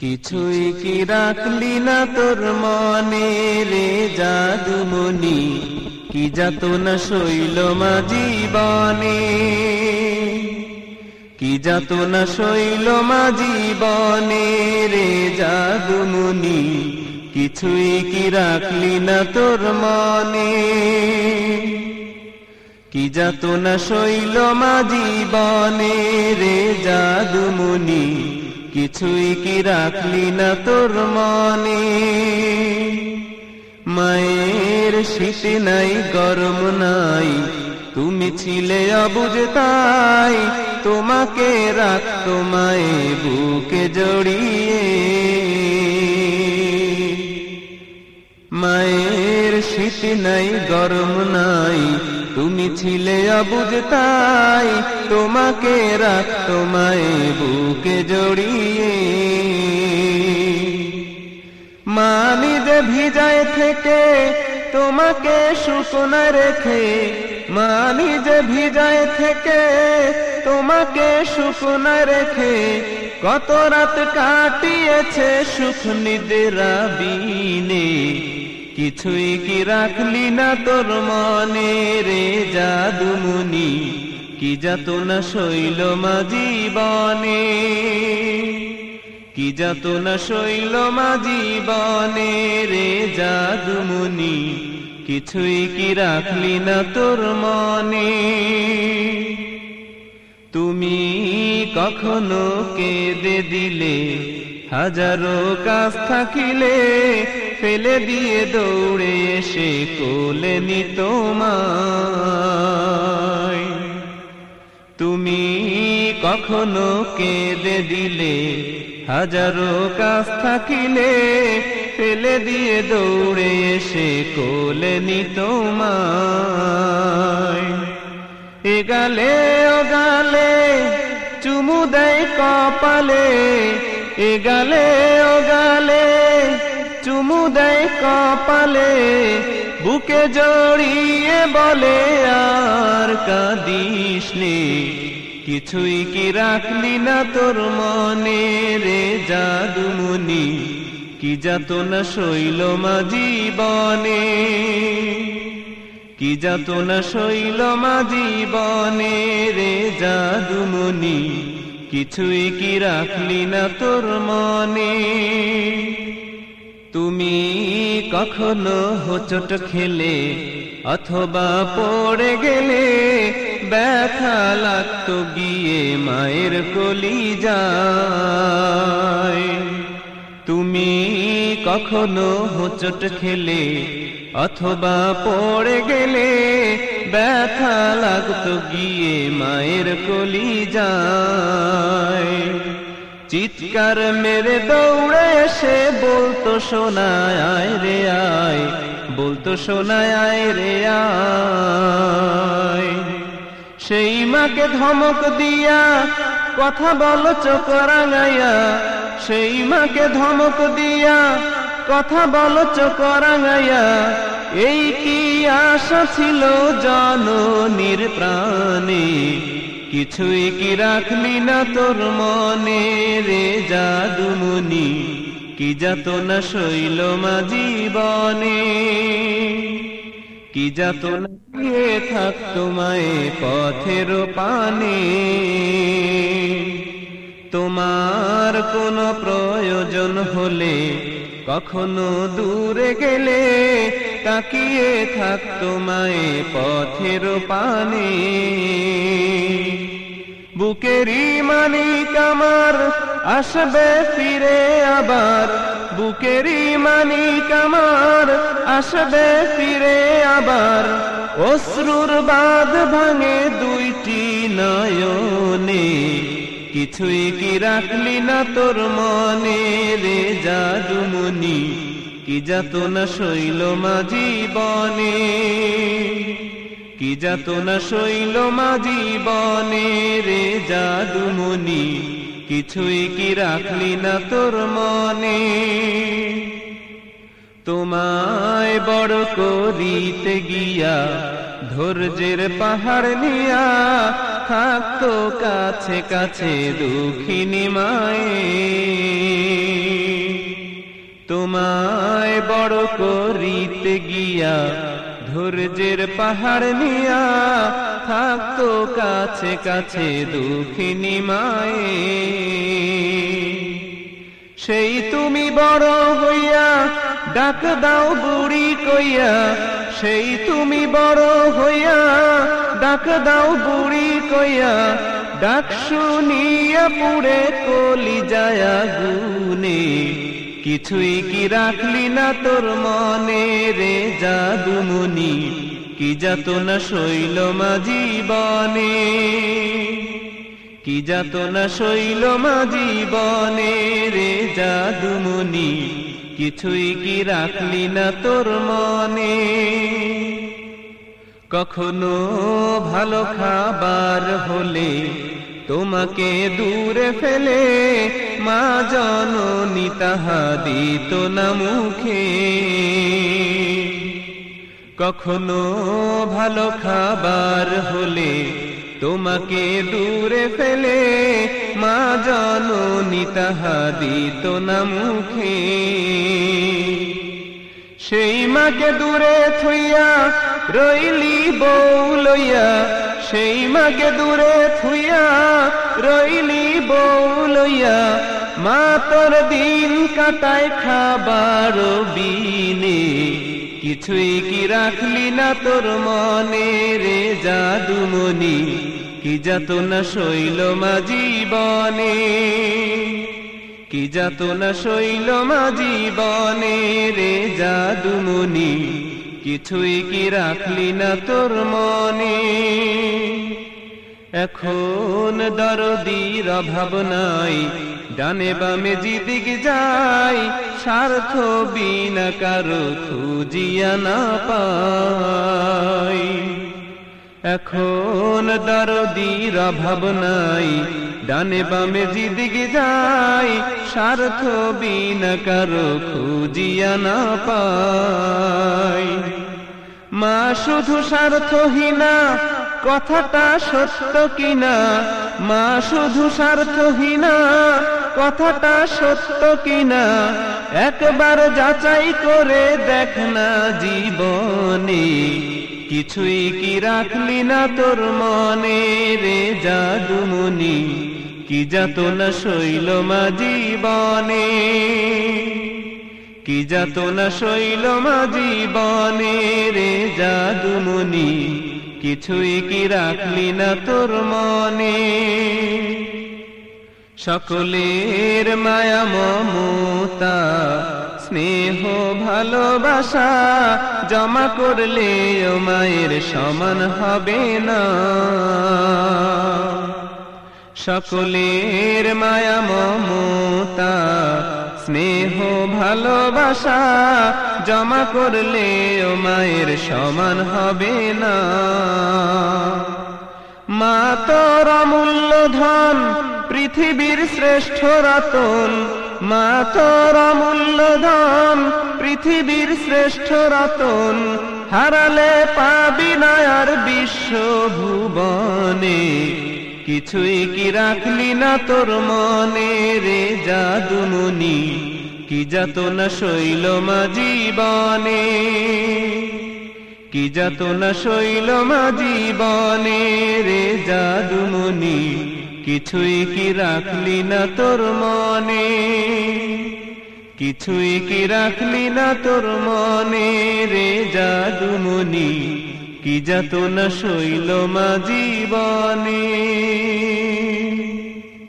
কিছুই কি রাখলি না তোর মনে রে জাদুমণি? কি যাত না শৈল মা জীবনে? কি যাত না শৈল মা জীবনে রে জাদুমণি? কিছুই কি রাখলি না তোর মনে? কি যাত না শৈল মা জীবনে রে জাদুমণি? কিছুই কি রাখলি না তোর মনে? মায়ের শীত নাই, গরম নাই, তুমি ছিলে অবুজ তাই, তোমাকে রাখতো মায়ে বুকে জড়িয়ে। মায়ের শীত নাই, গরম নাই তুমি ছিলে অবুজ তাই তোমাকে রাখতো মায়ে বুকে জড়িয়ে। মানি যে ভিজায় থেকে তোমাকে শুকনা রেখে মানি যে ভিজায় থেকে তোমাকে শুকনা রেখে, কত রাত কাটিয়েছে সুখ নিদেরা বিনে। কিছুই কি রাখলি না তোর মনে রে জাদুমুনি কি যাত না শৈল মা জীবনে? কি যাত না শৈল মা জীবনে রে জাদুমুনি কিছুই কি রাখলি না তোর মনে? তুমি কখনো কেঁদে দিলে, হাজারো কাজ থাকিলে ফেলে দিয়ে দৌড়ে এসে কোলে নি তোমায়। তুমি কখনো কেঁদে দিলে, হাজারো কাজ থাকিলে, ফেলে দিয়ে দৌড়ে এসে কোলে নি তোমায়। এ গালে, ও গালে, চুমু দেয় কপালে, এ গালে, ও গালে চুমু দেয় কপালে, বুকে জড়িয়ে বলে, আর কাদিস নে কিছুই কি রাখলি না তোর মনে রে জাদুমুনি কি যাত না শৈল মা জীবনে? কি যাত না শৈল মা জীবনে রে জাদুমণি? কিছুই কি রাখলি না তোর মনে? তুমি কখনো হোচট খেলে অথবা পড়ে গেলে ব্যথা লাগতো গিয়ে মায়ের কলি যায় তুমি কখনো হোচট খেলে অথবা পড়ে গেলে ব্যথা লাগতো গিয়ে মায়ের কলি যায় চিৎকার মেরে দৌড়ে এসে বলতো শোনায় আয় রে আয়। বলতো শোনায় আয় রে আয়। সেই মাকে ধমক দিয়া কথা বলো, চোখ রাঙাইয়া। সেই মাকে ধমক দিয়া কথা বলো, চোখ রাঙাইয়া। এই কি আশা ছিল জননীর প্রাণে? কিছুই কি রাখলি না তোর মনে রে জাদুমণি? কি যাত না শৈল মা জীবনে? কি যাত না গিয়ে থাকতো মায়ে পথের পানে? তোমার কোনো প্রয়োজন হলে কখনো দূরে গেলে তাকিয়ে থাকতো মায়ে পথের পানে। বুকেরই মানিক আমার আসবে ফিরে আবার। বুকেরই মানিক আমার আসবে ফিরে আবার। অশ্রুর বাদ ভাঙে দুইটি নয়নে। কিছুই কি রাখলি না তোর মনে রে জাদুমণি? কি যাত না শৈল মা জীবনে? কি যাত না শৈল মা জীবনে রে জাদুমণি? কিছুই কি রাখলি না তোর মনে? তোমায় বড় করিতে গিয়া ধৈর্যের পাহাড় নিয়া থাকতো কাছে কাছে দুঃখিনী মায়ে। তোমায় বড় করিতে গিয়া ধৈর্যের পাহাড় নিয়া থাকতো কাছে কাছে দুঃখিনী মায়ে। সেই তুমি বড় হইয়া ডাক দাও বুড়ি কইয়া, সেই তুমি বড় হইয়া ডাক দাও বুড়ি কইয়া, ডাক শুনিয়া পুড়ে কলি যায়া গুনে। কিছুই কি রাখলি না তোর মনে রে জাদুমনি কি যাত না শৈল মা জীবনে? কি যাত না শৈল মা জীবনে রে জাদুমনি কিছুই কি রাখলি না তোর মনে? কখনো ভালো খাবার হলে তোমাকে দূরে ফেলে মা জননী তাহা দিত না মুখে। কখনো ভালো খাবার হলে তোমাকে দূরে ফেলে মা জননী তাহা দিত না মুখে। সেই মাকে দূরে থুইয়া রইলি বউ লইয়া, সেই মাকে দূরে থুইয়া, রইলি বউ লইয়া, মা তোর দিন কাটায় খাবার বিনে। কিছুই কি রাখলি না তোর মনে রে জাদুমনি কি যাত না শৈল মা জীবনে। কি যাত না শৈল মা জীবনে রে জাদুমনি কিছুই কি রাখলি না তোর মনে? এখন দরদির অভাব নাই, ডানে বামে জিদিক যাই, স্বার্থ বিনা কারও খুঁজিয়া না পাই। এখন দরদির অভাব নাই ডানে বামে জিদিক যাই স্বার্থ বিনা কারও খুঁজিয়া না পাই। মা শুধু স্বার্থহীনা কথাটা সত্য কিনা? মা শুধু স্বার্থহীনা কথাটা সত্য কিনা? একবার যাচাই করে দেখ না জীবনে, কিছুই কি রাখলি না তোর মনে রে জাদুমনি কি যাত না শৈল মা জীবনে? কি যাত না শৈল মা জীবনে রে জাদুমনি কিছুই কি রাখলি না তোর মনে? সকলের মায়া মমতা, স্নেহ ভালোবাসা জমা করলে ও মায়ের সমান হবে না। সকলের মায়া, মমতা, স্নেহ, ভালোবাসা জমা করলে ও মায়ের সমান হবে না। মা তোর অমূল্য ধন, পৃথিবীর শ্রেষ্ঠ রতন। মা তোর অমূল্য ধন, পৃথিবীর শ্রেষ্ঠ রতন। হারালে পাবি না আর বিশ্ব ভুবনে কিছুই কি রাখলি না তোর মনে রে জাদুমনি কি যাত না শৈল মা জীবনে? কি যাত না শৈল মা জীবনে রে জাদুমনি কিছুই কি রাখলি না তোর মনে? কিছুই কি রাখলি না তোর মনে রে জাদুমনি কি যাত না শৈল মা জীবনে?